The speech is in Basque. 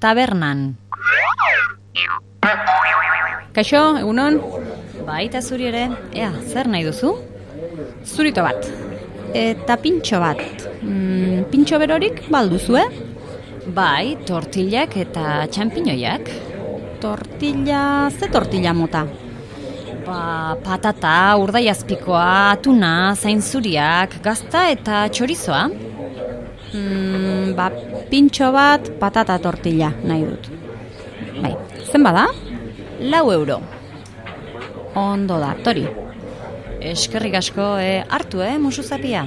tabernan. Kaixo, egunon? Baita zuri ere, ea, zer nahi duzu? Zurito bat. Eta pintxo bat. Mm, pintxo berorik balduzu, eh? Bai, tortillak eta txampinoiak. Tortilla, ze tortilla mota? Ba, patata, urdaiazpikoa, atuna, zain zuriak, gazta eta txorizoa. Mm, ba, pintxo bat, patata tortilla nahi dut. Bai, zen bada? Lau euro. Ondo da, tori. Eskerrik asko, eh, hartu, eh, musu zapia.